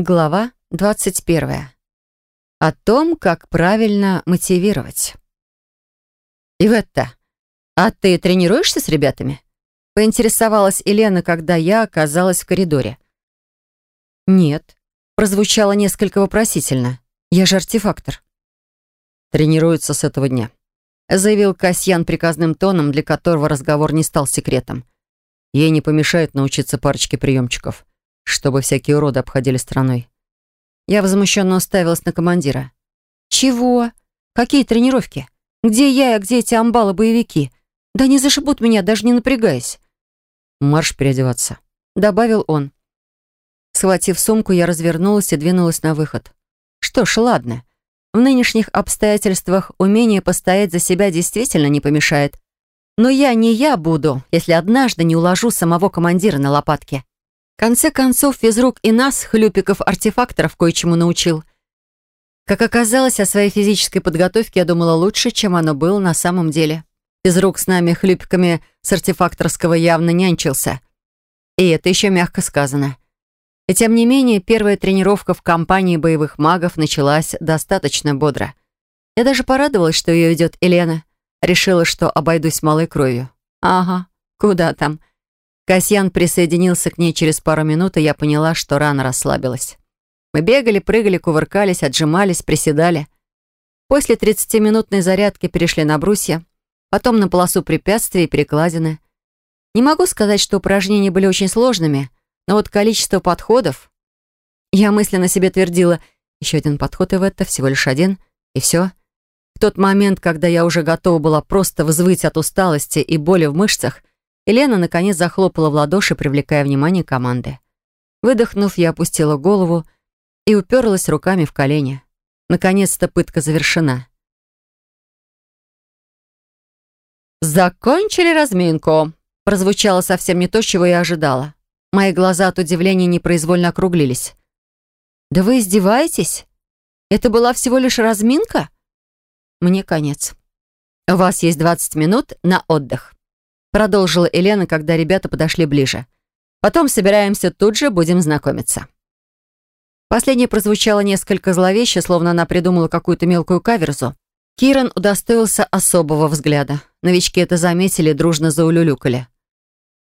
Глава 21. О том, как правильно мотивировать. «Иветта, а ты тренируешься с ребятами?» Поинтересовалась Елена, когда я оказалась в коридоре. «Нет», — прозвучало несколько вопросительно. «Я же артефактор». «Тренируется с этого дня», — заявил Касьян приказным тоном, для которого разговор не стал секретом. «Ей не помешает научиться парочке приемчиков» чтобы всякие уроды обходили стороной. Я возмущенно уставилась на командира. «Чего? Какие тренировки? Где я и где эти амбалы-боевики? Да не зашибут меня, даже не напрягаясь». «Марш переодеваться», — добавил он. Схватив сумку, я развернулась и двинулась на выход. Что ж, ладно. В нынешних обстоятельствах умение постоять за себя действительно не помешает. Но я не я буду, если однажды не уложу самого командира на лопатки конце концов, физрук и нас, хлюпиков-артефакторов, кое-чему научил. Как оказалось, о своей физической подготовке я думала лучше, чем оно было на самом деле. Физрук с нами, хлюпиками с артефакторского, явно нянчился. И это еще мягко сказано. И тем не менее, первая тренировка в компании боевых магов началась достаточно бодро. Я даже порадовалась, что ее ведет Елена. Решила, что обойдусь малой кровью. Ага, куда там. Касьян присоединился к ней через пару минут, и я поняла, что рано расслабилась. Мы бегали, прыгали, кувыркались, отжимались, приседали. После 30-минутной зарядки перешли на брусья, потом на полосу препятствий и перекладины. Не могу сказать, что упражнения были очень сложными, но вот количество подходов... Я мысленно себе твердила, еще один подход, и в это всего лишь один, и все. В тот момент, когда я уже готова была просто взвыть от усталости и боли в мышцах, Елена наконец захлопала в ладоши, привлекая внимание команды. Выдохнув, я опустила голову и уперлась руками в колени. Наконец-то пытка завершена. «Закончили разминку», — прозвучало совсем не то, чего я ожидала. Мои глаза от удивления непроизвольно округлились. «Да вы издеваетесь? Это была всего лишь разминка?» «Мне конец. У вас есть 20 минут на отдых». Продолжила Елена, когда ребята подошли ближе. Потом собираемся тут же, будем знакомиться. Последнее прозвучало несколько зловеще, словно она придумала какую-то мелкую каверзу. Киран удостоился особого взгляда. Новички это заметили, дружно заулюлюкали.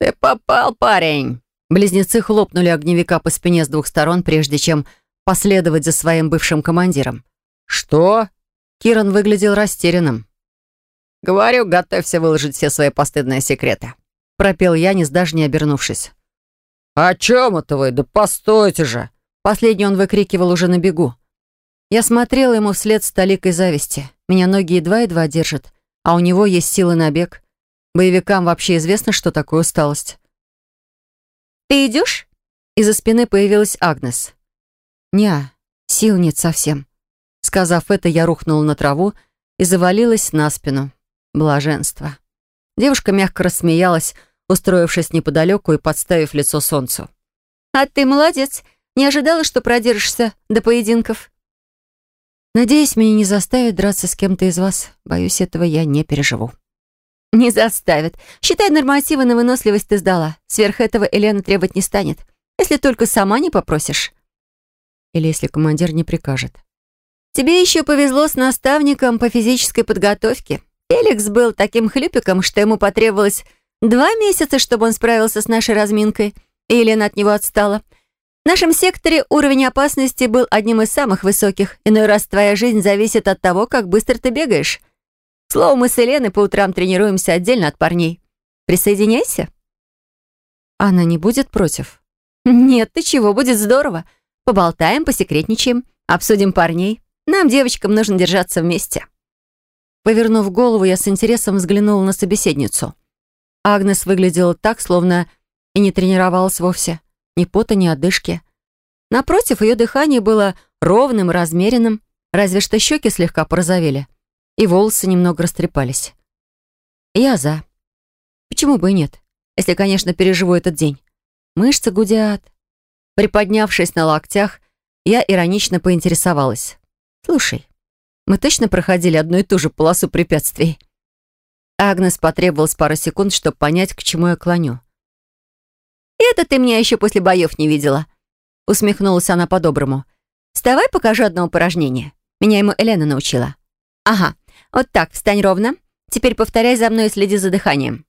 «Ты попал, парень!» Близнецы хлопнули огневика по спине с двух сторон, прежде чем последовать за своим бывшим командиром. «Что?» Киран выглядел растерянным. «Говорю, готовься выложить все свои постыдные секреты», — пропел Янис, даже не обернувшись. «О чем это вы? Да постойте же!» Последний он выкрикивал уже на бегу. Я смотрела ему вслед с толикой зависти. Меня ноги едва-едва держат, а у него есть силы на бег. Боевикам вообще известно, что такое усталость. «Ты идешь?» Из-за спины появилась Агнес. «Не, сил нет совсем». Сказав это, я рухнула на траву и завалилась на спину. Блаженство. Девушка мягко рассмеялась, устроившись неподалеку и подставив лицо солнцу. «А ты молодец. Не ожидала, что продержишься до поединков?» «Надеюсь, меня не заставят драться с кем-то из вас. Боюсь, этого я не переживу». «Не заставят. Считай, нормативы на выносливость ты сдала. Сверх этого Елена требовать не станет. Если только сама не попросишь». «Или если командир не прикажет». «Тебе еще повезло с наставником по физической подготовке. Эликс был таким хлюпиком, что ему потребовалось два месяца, чтобы он справился с нашей разминкой, и Елена от него отстала. В нашем секторе уровень опасности был одним из самых высоких. Иной раз твоя жизнь зависит от того, как быстро ты бегаешь. Слово, мы с Еленой по утрам тренируемся отдельно от парней. Присоединяйся. Она не будет против? Нет, ты чего, будет здорово. Поболтаем, посекретничаем, обсудим парней. Нам, девочкам, нужно держаться вместе. Повернув голову, я с интересом взглянула на собеседницу. Агнес выглядела так, словно и не тренировалась вовсе. Ни пота, ни одышки. Напротив, ее дыхание было ровным, размеренным, разве что щеки слегка порозовели, и волосы немного растрепались. Я за. Почему бы и нет, если, конечно, переживу этот день. Мышцы гудят. Приподнявшись на локтях, я иронично поинтересовалась. «Слушай, мы точно проходили одну и ту же полосу препятствий. Агнес потребовалась пару секунд, чтобы понять, к чему я клоню. «Это ты меня еще после боев не видела». усмехнулась она по-доброму. «Вставай, покажу одно упражнение. Меня ему Елена научила». «Ага, вот так, встань ровно. Теперь повторяй за мной и следи за дыханием».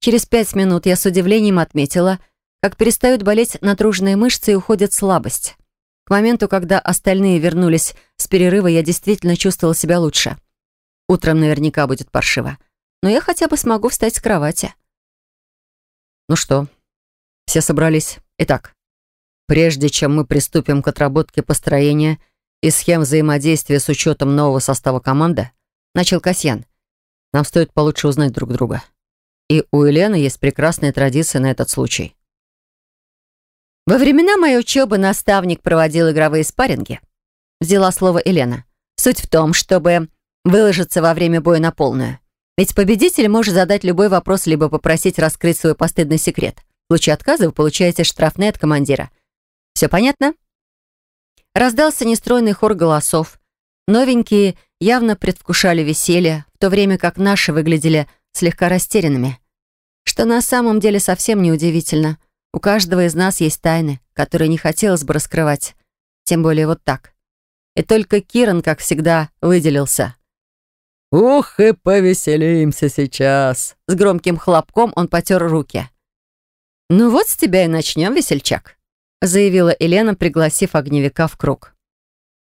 Через пять минут я с удивлением отметила, как перестают болеть натруженные мышцы и уходит слабость. К моменту, когда остальные вернулись с перерыва, я действительно чувствовала себя лучше. Утром наверняка будет паршиво. Но я хотя бы смогу встать с кровати. Ну что, все собрались. Итак, прежде чем мы приступим к отработке построения и схем взаимодействия с учетом нового состава команды, начал Касьян, нам стоит получше узнать друг друга. И у Елены есть прекрасная традиция на этот случай. Во времена моей учебы наставник проводил игровые спарринги. Взяла слово Елена. Суть в том, чтобы выложиться во время боя на полную. Ведь победитель может задать любой вопрос, либо попросить раскрыть свой постыдный секрет. В случае отказа вы получаете штрафные от командира. Все понятно? Раздался нестройный хор голосов. Новенькие явно предвкушали веселье, в то время как наши выглядели слегка растерянными. Что на самом деле совсем неудивительно. У каждого из нас есть тайны, которые не хотелось бы раскрывать. Тем более вот так. И только Киран, как всегда, выделился. «Ух, и повеселимся сейчас!» С громким хлопком он потер руки. «Ну вот с тебя и начнем, весельчак», заявила Елена, пригласив огневика в круг.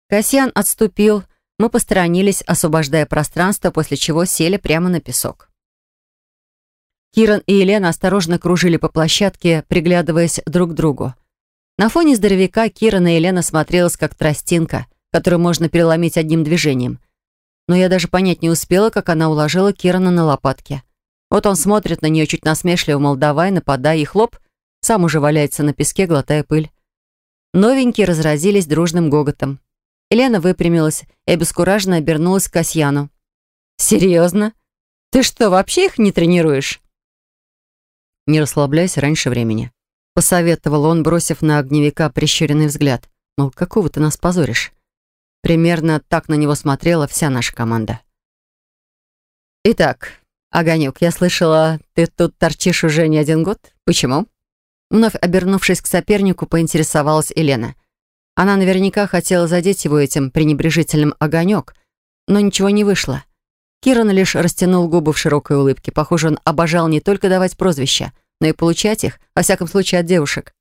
Касьян отступил, мы посторонились, освобождая пространство, после чего сели прямо на песок. Киран и Елена осторожно кружили по площадке, приглядываясь друг к другу. На фоне здоровяка Кирана и Елена смотрелась как тростинка, которую можно переломить одним движением — но я даже понять не успела, как она уложила Кирана на лопатки. Вот он смотрит на нее чуть насмешливо, мол, давай, нападай, и хлоп, сам уже валяется на песке, глотая пыль. Новенькие разразились дружным гоготом. Елена выпрямилась и обескураженно обернулась к Касьяну. «Серьезно? Ты что, вообще их не тренируешь?» «Не расслабляйся раньше времени», — посоветовал он, бросив на огневика прищуренный взгляд. «Мол, какого ты нас позоришь?» Примерно так на него смотрела вся наша команда. «Итак, Огонек, я слышала, ты тут торчишь уже не один год. Почему?» Вновь обернувшись к сопернику, поинтересовалась Елена. Она наверняка хотела задеть его этим пренебрежительным огонек, но ничего не вышло. Киран лишь растянул губы в широкой улыбке. Похоже, он обожал не только давать прозвища, но и получать их, во всяком случае, от девушек.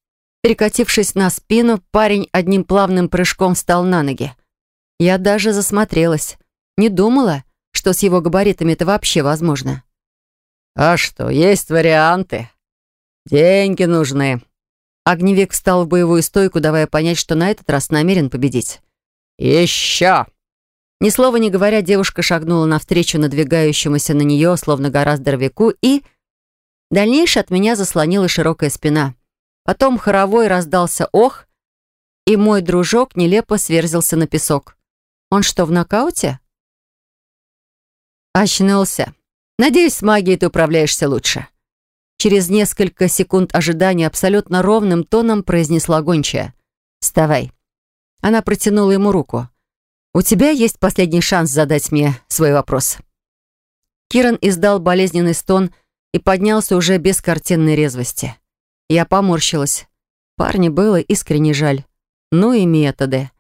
Перекатившись на спину, парень одним плавным прыжком встал на ноги. Я даже засмотрелась. Не думала, что с его габаритами это вообще возможно. «А что, есть варианты? Деньги нужны». Огневик встал в боевую стойку, давая понять, что на этот раз намерен победить. «Еще!» Ни слова не говоря, девушка шагнула навстречу надвигающемуся на нее, словно гора здоровяку, и... Дальнейшее от меня заслонила широкая спина. Потом хоровой раздался ох, и мой дружок нелепо сверзился на песок. Он что, в нокауте? Очнулся. Надеюсь, с магией ты управляешься лучше. Через несколько секунд ожидания абсолютно ровным тоном произнесла гончая. «Вставай». Она протянула ему руку. «У тебя есть последний шанс задать мне свой вопрос». Киран издал болезненный стон и поднялся уже без картинной резвости. Я поморщилась. Парне было искренне жаль. Ну и методы.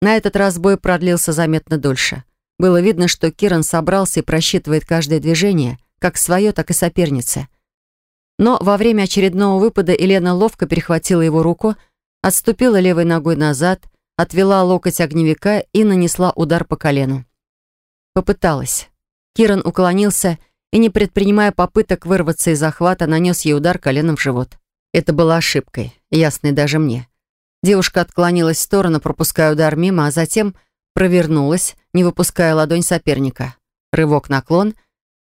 На этот раз бой продлился заметно дольше. Было видно, что Киран собрался и просчитывает каждое движение, как свое, так и соперницы. Но во время очередного выпада Елена ловко перехватила его руку, отступила левой ногой назад, отвела локоть огневика и нанесла удар по колену. Попыталась. Киран уклонился и, не предпринимая попыток вырваться из захвата, нанес ей удар коленом в живот. Это была ошибкой, ясной даже мне. Девушка отклонилась в сторону, пропуская удар мимо, а затем провернулась, не выпуская ладонь соперника. Рывок-наклон,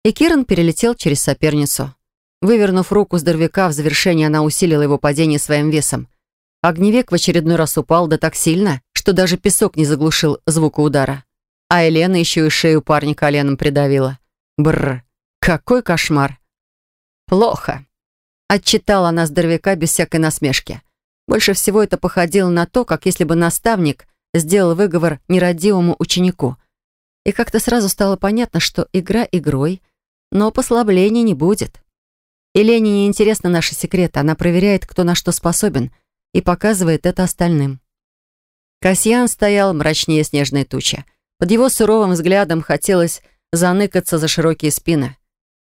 и Киран перелетел через соперницу. Вывернув руку здоровяка, в завершении она усилила его падение своим весом. Огневик в очередной раз упал да так сильно, что даже песок не заглушил звука удара. А Елена еще и шею парня коленом придавила. Бррр, какой кошмар. Плохо. Отчитала она здоровяка без всякой насмешки. Больше всего это походило на то, как если бы наставник сделал выговор нерадивому ученику. И как-то сразу стало понятно, что игра игрой, но послабления не будет. И Лене не интересны наши секреты, она проверяет, кто на что способен. И показывает это остальным. Касьян стоял мрачнее снежной тучи. Под его суровым взглядом хотелось заныкаться за широкие спины.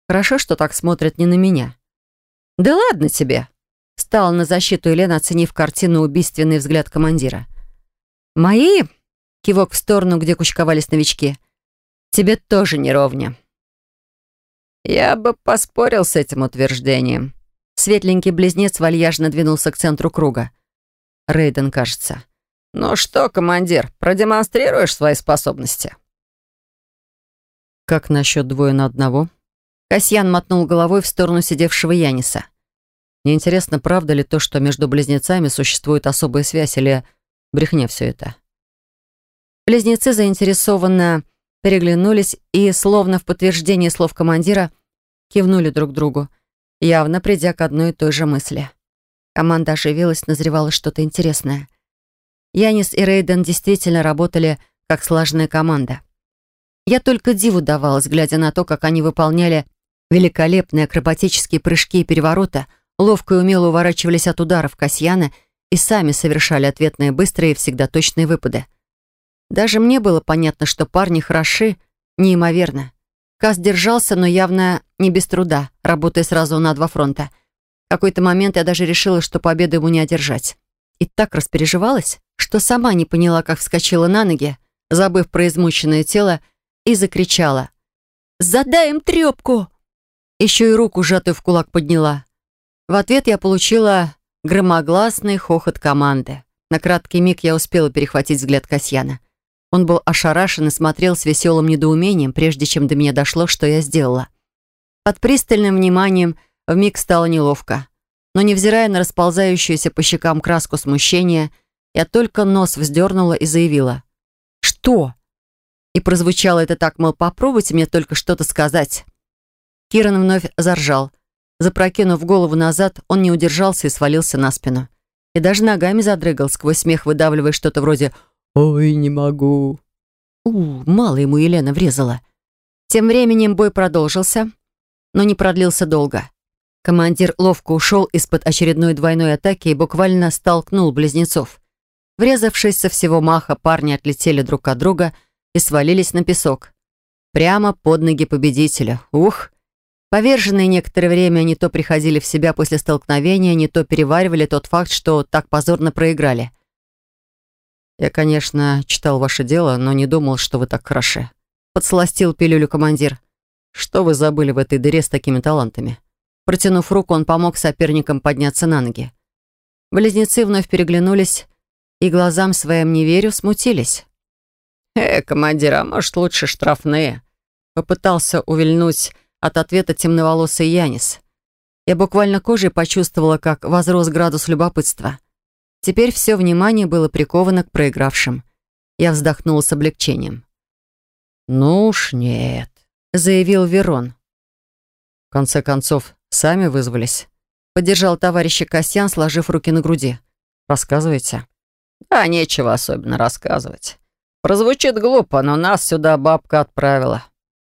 Хорошо, что так смотрят не на меня. «Да ладно тебе!» — стала на защиту Елена, оценив картину убийственный взгляд командира. «Мои?» — кивок в сторону, где кучковались новички. «Тебе тоже не ровня». «Я бы поспорил с этим утверждением». Светленький близнец вальяжно двинулся к центру круга. Рейден, кажется. «Ну что, командир, продемонстрируешь свои способности?» «Как насчет двое на одного?» Касьян мотнул головой в сторону сидевшего Яниса. «Мне интересно, правда ли то, что между близнецами существует особая связь, или брехня все это?» Близнецы заинтересованно переглянулись и, словно в подтверждение слов командира, кивнули друг другу, явно придя к одной и той же мысли. Команда оживилась, назревало что-то интересное. Янис и Рейден действительно работали как слаженная команда. Я только диву давалась, глядя на то, как они выполняли великолепные акробатические прыжки и перевороты, ловко и умело уворачивались от ударов Касьяна и сами совершали ответные быстрые и всегда точные выпады. Даже мне было понятно, что парни хороши, неимоверно. Кас держался, но явно не без труда, работая сразу на два фронта. В какой-то момент я даже решила, что победу ему не одержать. И так распереживалась, что сама не поняла, как вскочила на ноги, забыв про измученное тело, и закричала. «Задай им трепку!» Еще и руку сжатую в кулак подняла. В ответ я получила громогласный хохот команды. На краткий миг я успела перехватить взгляд Касьяна. Он был ошарашен и смотрел с веселым недоумением, прежде чем до меня дошло, что я сделала. Под пристальным вниманием вмиг стало неловко. Но, невзирая на расползающуюся по щекам краску смущения, я только нос вздернула и заявила. «Что?» И прозвучало это так, мол, попробуйте мне только что-то сказать. Киран вновь заржал. Запрокинув голову назад, он не удержался и свалился на спину. И даже ногами задрыгал, сквозь смех выдавливая что-то вроде «Ой, не могу». У, мало ему Елена врезала. Тем временем бой продолжился, но не продлился долго. Командир ловко ушел из-под очередной двойной атаки и буквально столкнул близнецов. Врезавшись со всего маха, парни отлетели друг от друга и свалились на песок. Прямо под ноги победителя. Ух! Поверженные некоторое время не то приходили в себя после столкновения, не то переваривали тот факт, что так позорно проиграли. «Я, конечно, читал ваше дело, но не думал, что вы так хороши», — подсластил пилюлю командир. «Что вы забыли в этой дыре с такими талантами?» Протянув руку, он помог соперникам подняться на ноги. Близнецы вновь переглянулись и глазам своим не верю, смутились. «Э, командир, а может, лучше штрафные?» Попытался увильнуть от ответа темноволосый Янис. Я буквально кожей почувствовала, как возрос градус любопытства. Теперь все внимание было приковано к проигравшим. Я вздохнула с облегчением. «Ну уж нет», — заявил Верон. В конце концов, сами вызвались. Поддержал товарища Касьян, сложив руки на груди. «Рассказывайте». «Да, нечего особенно рассказывать. Прозвучит глупо, но нас сюда бабка отправила».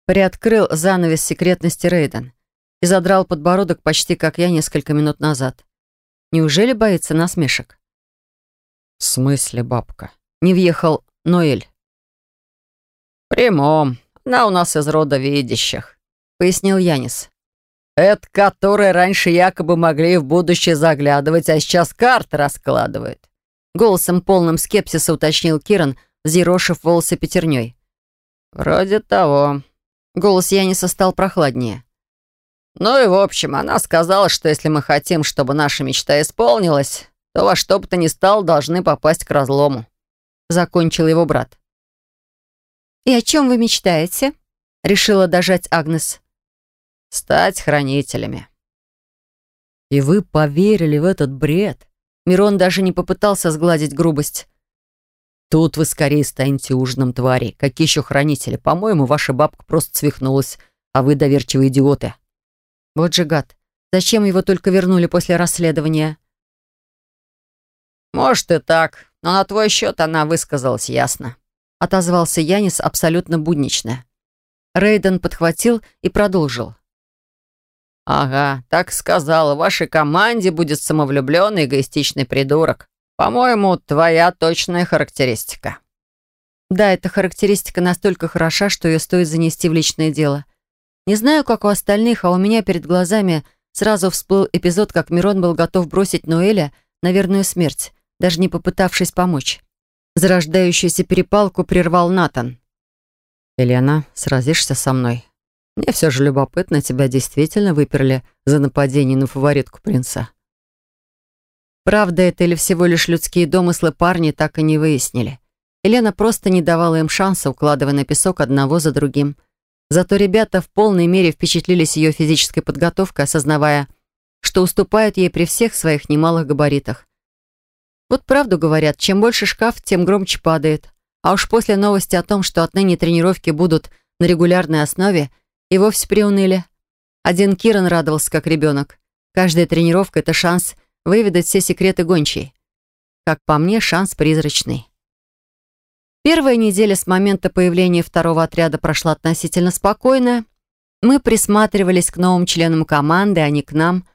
Приоткрыл занавес секретности Рейден и задрал подбородок почти как я несколько минут назад. Неужели боится насмешек? «В смысле, бабка?» Не въехал Ноэль. «Прямом. Она у нас из рода видящих», — пояснил Янис. «Это которые раньше якобы могли в будущее заглядывать, а сейчас карты раскладывают». Голосом полным скепсиса уточнил Киран, взъерошив волосы пятерней. «Вроде того». Голос Яниса стал прохладнее. «Ну и в общем, она сказала, что если мы хотим, чтобы наша мечта исполнилась, то во что бы то ни стало должны попасть к разлому», — закончил его брат. «И о чем вы мечтаете?» — решила дожать Агнес. «Стать хранителями». «И вы поверили в этот бред?» Мирон даже не попытался сгладить грубость. «Тут вы скорее станете ужином твари. Какие еще хранители? По-моему, ваша бабка просто свихнулась, а вы доверчивые идиоты». Вот же гад. Зачем его только вернули после расследования? «Может и так, но на твой счет она высказалась ясно», — отозвался Янис абсолютно буднично. Рейден подхватил и продолжил. «Ага, так сказала. В вашей команде будет самовлюбленный эгоистичный придурок. По-моему, твоя точная характеристика». Да, эта характеристика настолько хороша, что ее стоит занести в личное дело. Не знаю, как у остальных, а у меня перед глазами сразу всплыл эпизод, как Мирон был готов бросить Ноэля на верную смерть, даже не попытавшись помочь. Зарождающуюся перепалку прервал Натан. «Елена, сразишься со мной? Мне все же любопытно, тебя действительно выперли за нападение на фаворитку принца». Правда это или всего лишь людские домыслы парни так и не выяснили. Елена просто не давала им шанса, укладывая на песок одного за другим. Зато ребята в полной мере впечатлились ее физической подготовкой, осознавая, что уступают ей при всех своих немалых габаритах. Вот правду говорят, чем больше шкаф, тем громче падает. А уж после новости о том, что отныне тренировки будут на регулярной основе, и вовсе приуныли. Один Киран радовался, как ребенок. Каждая тренировка — это шанс выведать все секреты гончей. Как по мне, шанс призрачный. Первая неделя с момента появления второго отряда прошла относительно спокойно. Мы присматривались к новым членам команды, а не к нам.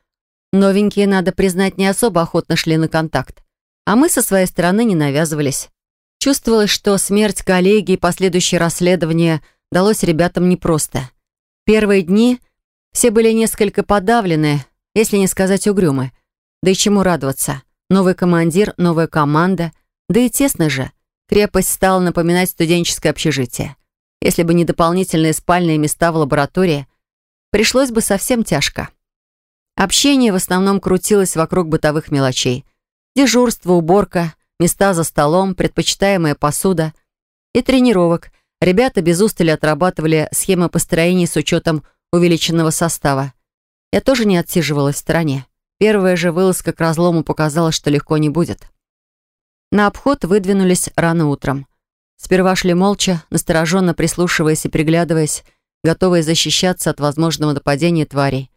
Новенькие, надо признать, не особо охотно шли на контакт. А мы со своей стороны не навязывались. Чувствовалось, что смерть коллеги и последующее расследование далось ребятам непросто. Первые дни все были несколько подавлены, если не сказать угрюмы. Да и чему радоваться? Новый командир, новая команда. Да и тесно же. Крепость стала напоминать студенческое общежитие. Если бы не дополнительные спальные места в лаборатории, пришлось бы совсем тяжко. Общение в основном крутилось вокруг бытовых мелочей. Дежурство, уборка, места за столом, предпочитаемая посуда и тренировок. Ребята без устали отрабатывали схемы построения с учетом увеличенного состава. Я тоже не отсиживалась в стороне. Первая же вылазка к разлому показала, что легко не будет. На обход выдвинулись рано утром. Сперва шли молча, настороженно прислушиваясь и приглядываясь, готовые защищаться от возможного нападения тварей.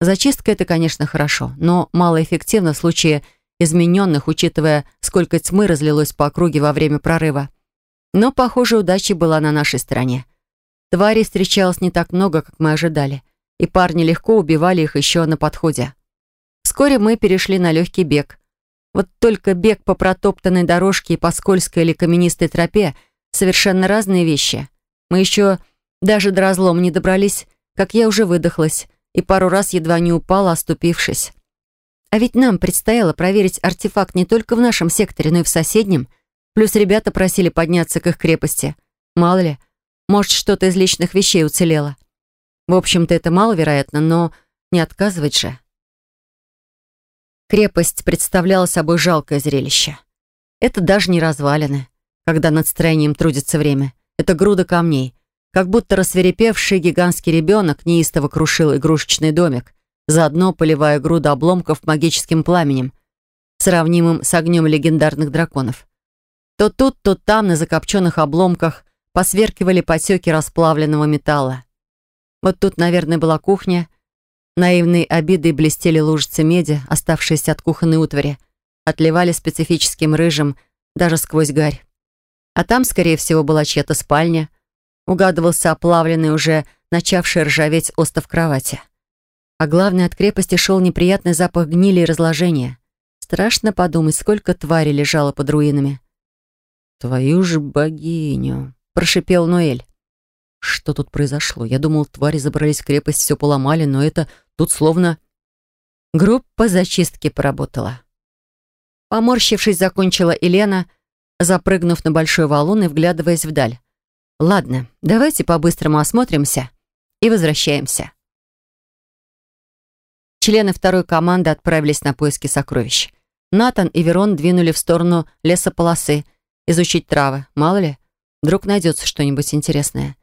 Зачистка — это, конечно, хорошо, но малоэффективно в случае измененных, учитывая, сколько тьмы разлилось по округе во время прорыва. Но, похоже, удача была на нашей стороне. Тварей встречалось не так много, как мы ожидали, и парни легко убивали их еще на подходе. Вскоре мы перешли на легкий бег. Вот только бег по протоптанной дорожке и по скользкой или каменистой тропе — совершенно разные вещи. Мы еще даже до разлома не добрались, как я уже выдохлась и пару раз едва не упала, оступившись. А ведь нам предстояло проверить артефакт не только в нашем секторе, но и в соседнем. Плюс ребята просили подняться к их крепости. Мало ли, может, что-то из личных вещей уцелело. В общем-то, это маловероятно, но не отказывать же. Крепость представляла собой жалкое зрелище. Это даже не развалины, когда над строением трудится время. Это груда камней. Как будто рассверепевший гигантский ребенок неистово крушил игрушечный домик, заодно поливая груду обломков магическим пламенем, сравнимым с огнем легендарных драконов. То тут, то там, на закопченных обломках, посверкивали потеки расплавленного металла. Вот тут, наверное, была кухня, Наивные обиды блестели лужицы меди, оставшиеся от кухонной утвари, отливали специфическим рыжим даже сквозь гарь. А там, скорее всего, была чья-то спальня. Угадывался оплавленный, уже начавший ржаветь остов кровати. А главное, от крепости шел неприятный запах гнили и разложения. Страшно подумать, сколько тварей лежало под руинами. «Твою же богиню!» — прошипел Ноэль. Что тут произошло? Я думал, твари забрались в крепость, все поломали, но это тут словно... Группа зачистки поработала. Поморщившись, закончила Елена, запрыгнув на большой валун и вглядываясь вдаль. «Ладно, давайте по-быстрому осмотримся и возвращаемся». Члены второй команды отправились на поиски сокровищ. Натан и Верон двинули в сторону лесополосы, изучить травы. Мало ли, вдруг найдется что-нибудь интересное.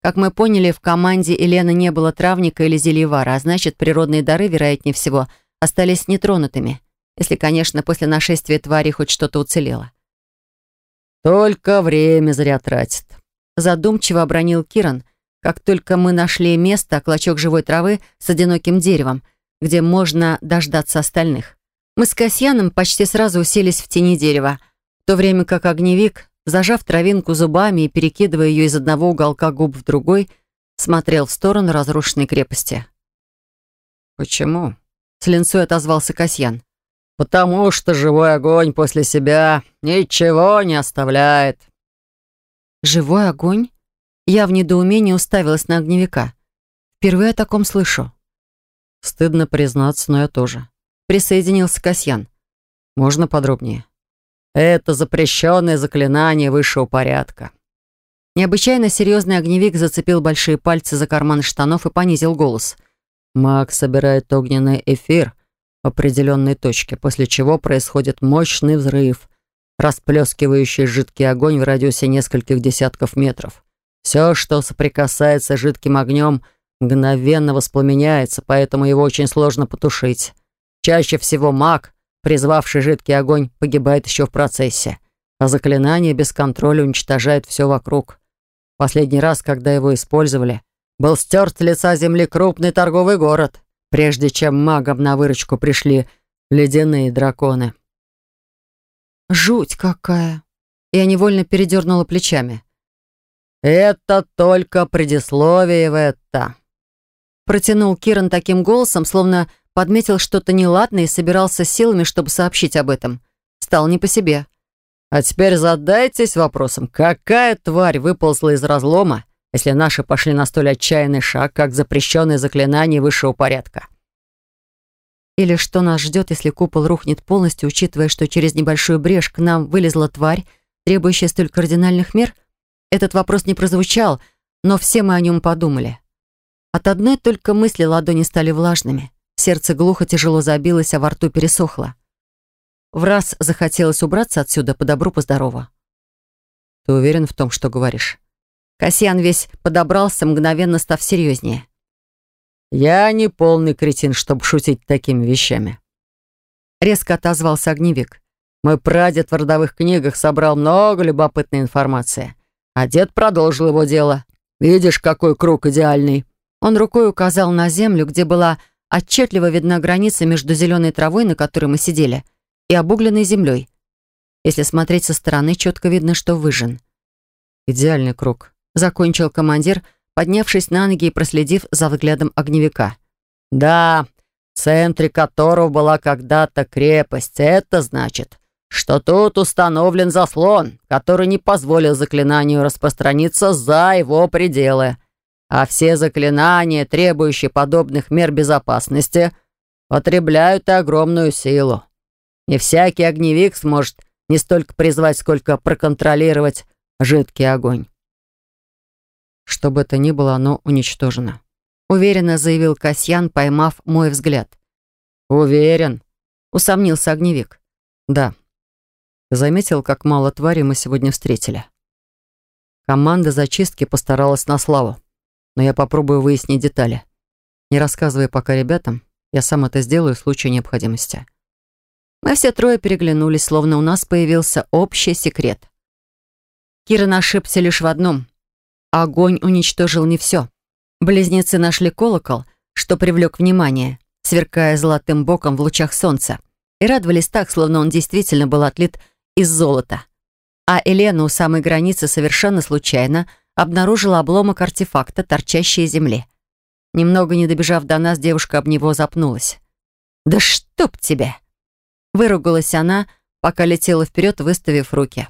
Как мы поняли, в команде Елены не было травника или зельевара, а значит, природные дары, вероятнее всего, остались нетронутыми, если, конечно, после нашествия твари хоть что-то уцелело. «Только время зря тратит», — задумчиво обронил Киран, как только мы нашли место, клочок живой травы с одиноким деревом, где можно дождаться остальных. Мы с Касьяном почти сразу уселись в тени дерева, то время как огневик зажав травинку зубами и перекидывая ее из одного уголка губ в другой, смотрел в сторону разрушенной крепости. «Почему?» — с линцой отозвался Касьян. «Потому что живой огонь после себя ничего не оставляет». «Живой огонь?» Я в недоумении уставилась на огневика. Впервые о таком слышу. «Стыдно признаться, но я тоже». Присоединился Касьян. «Можно подробнее?» «Это запрещенное заклинание высшего порядка». Необычайно серьезный огневик зацепил большие пальцы за карман штанов и понизил голос. «Маг собирает огненный эфир в определенной точке, после чего происходит мощный взрыв, расплескивающий жидкий огонь в радиусе нескольких десятков метров. Все, что соприкасается с жидким огнем, мгновенно воспламеняется, поэтому его очень сложно потушить. Чаще всего маг, призвавший жидкий огонь, погибает еще в процессе, а заклинание без контроля уничтожает все вокруг. Последний раз, когда его использовали, был стерт с лица земли крупный торговый город, прежде чем магам на выручку пришли ледяные драконы. «Жуть какая!» Я невольно передернула плечами. «Это только предисловие в это», протянул Киран таким голосом, словно подметил что-то неладное и собирался силами, чтобы сообщить об этом. Стал не по себе. А теперь задайтесь вопросом, какая тварь выползла из разлома, если наши пошли на столь отчаянный шаг, как запрещенное заклинание высшего порядка? Или что нас ждет, если купол рухнет полностью, учитывая, что через небольшую брешь к нам вылезла тварь, требующая столь кардинальных мер? Этот вопрос не прозвучал, но все мы о нем подумали. От одной только мысли ладони стали влажными. Сердце глухо тяжело забилось, а во рту пересохло. В раз захотелось убраться отсюда по добру, по здорову. «Ты уверен в том, что говоришь?» Касьян весь подобрался, мгновенно став серьезнее. «Я не полный кретин, чтобы шутить такими вещами». Резко отозвался огневик. «Мой прадед в родовых книгах собрал много любопытной информации, а дед продолжил его дело. Видишь, какой круг идеальный». Он рукой указал на землю, где была отчетливо видна граница между зеленой травой, на которой мы сидели, и обугленной землей. Если смотреть со стороны, четко видно, что выжжен. «Идеальный круг», — закончил командир, поднявшись на ноги и проследив за взглядом огневика. «Да, в центре которого была когда-то крепость. Это значит, что тут установлен заслон, который не позволил заклинанию распространиться за его пределы а все заклинания, требующие подобных мер безопасности, потребляют огромную силу. Не всякий огневик сможет не столько призвать, сколько проконтролировать жидкий огонь. Что бы это ни было, оно уничтожено. Уверенно заявил Касьян, поймав мой взгляд. «Уверен», — усомнился огневик. «Да. заметил, как мало тварей мы сегодня встретили? Команда зачистки постаралась на славу но я попробую выяснить детали. Не рассказывая пока ребятам, я сам это сделаю в случае необходимости. Мы все трое переглянулись, словно у нас появился общий секрет. Киран ошибся лишь в одном. Огонь уничтожил не все. Близнецы нашли колокол, что привлек внимание, сверкая золотым боком в лучах солнца, и радовались так, словно он действительно был отлит из золота. А Елена у самой границы совершенно случайно обнаружила обломок артефакта, торчащий из земли. Немного не добежав до нас, девушка об него запнулась. «Да чтоб тебя!» Выругалась она, пока летела вперед, выставив руки.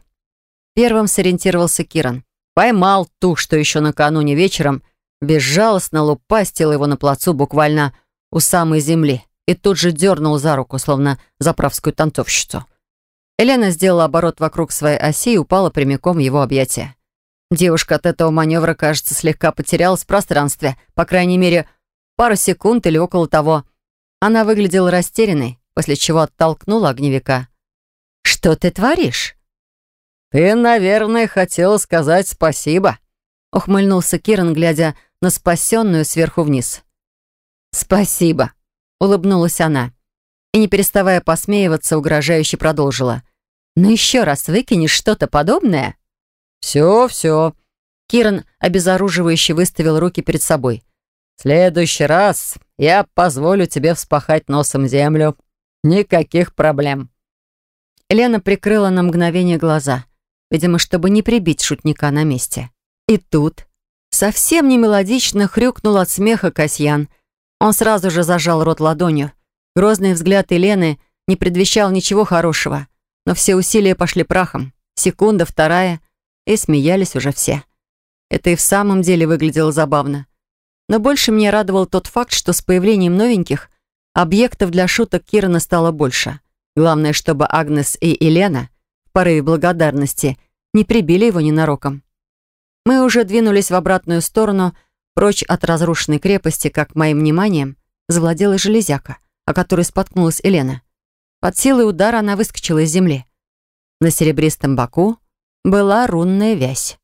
Первым сориентировался Киран. Поймал ту, что еще накануне вечером безжалостно лупастил его на плацу буквально у самой земли и тут же дернул за руку, словно заправскую танцовщицу. Елена сделала оборот вокруг своей оси и упала прямиком в его объятия. Девушка от этого маневра, кажется, слегка потерялась в пространстве, по крайней мере, пару секунд или около того. Она выглядела растерянной, после чего оттолкнула огневика. «Что ты творишь?» «Ты, наверное, хотела сказать спасибо», — ухмыльнулся Киран, глядя на спасенную сверху вниз. «Спасибо», — улыбнулась она. И, не переставая посмеиваться, угрожающе продолжила. «Ну еще раз выкинешь что-то подобное?» «Все, все». Киран обезоруживающе выставил руки перед собой. «В следующий раз я позволю тебе вспахать носом землю. Никаких проблем». Лена прикрыла на мгновение глаза, видимо, чтобы не прибить шутника на месте. И тут совсем не мелодично хрюкнул от смеха Касьян. Он сразу же зажал рот ладонью. Грозный взгляд Елены не предвещал ничего хорошего, но все усилия пошли прахом. Секунда, вторая, и смеялись уже все. Это и в самом деле выглядело забавно. Но больше меня радовал тот факт, что с появлением новеньких объектов для шуток Кирана стало больше. Главное, чтобы Агнес и Елена в порыве благодарности не прибили его ненароком. Мы уже двинулись в обратную сторону, прочь от разрушенной крепости, как моим вниманием завладела железяка, о которой споткнулась Елена. Под силой удара она выскочила из земли. На серебристом боку была рунная вязь.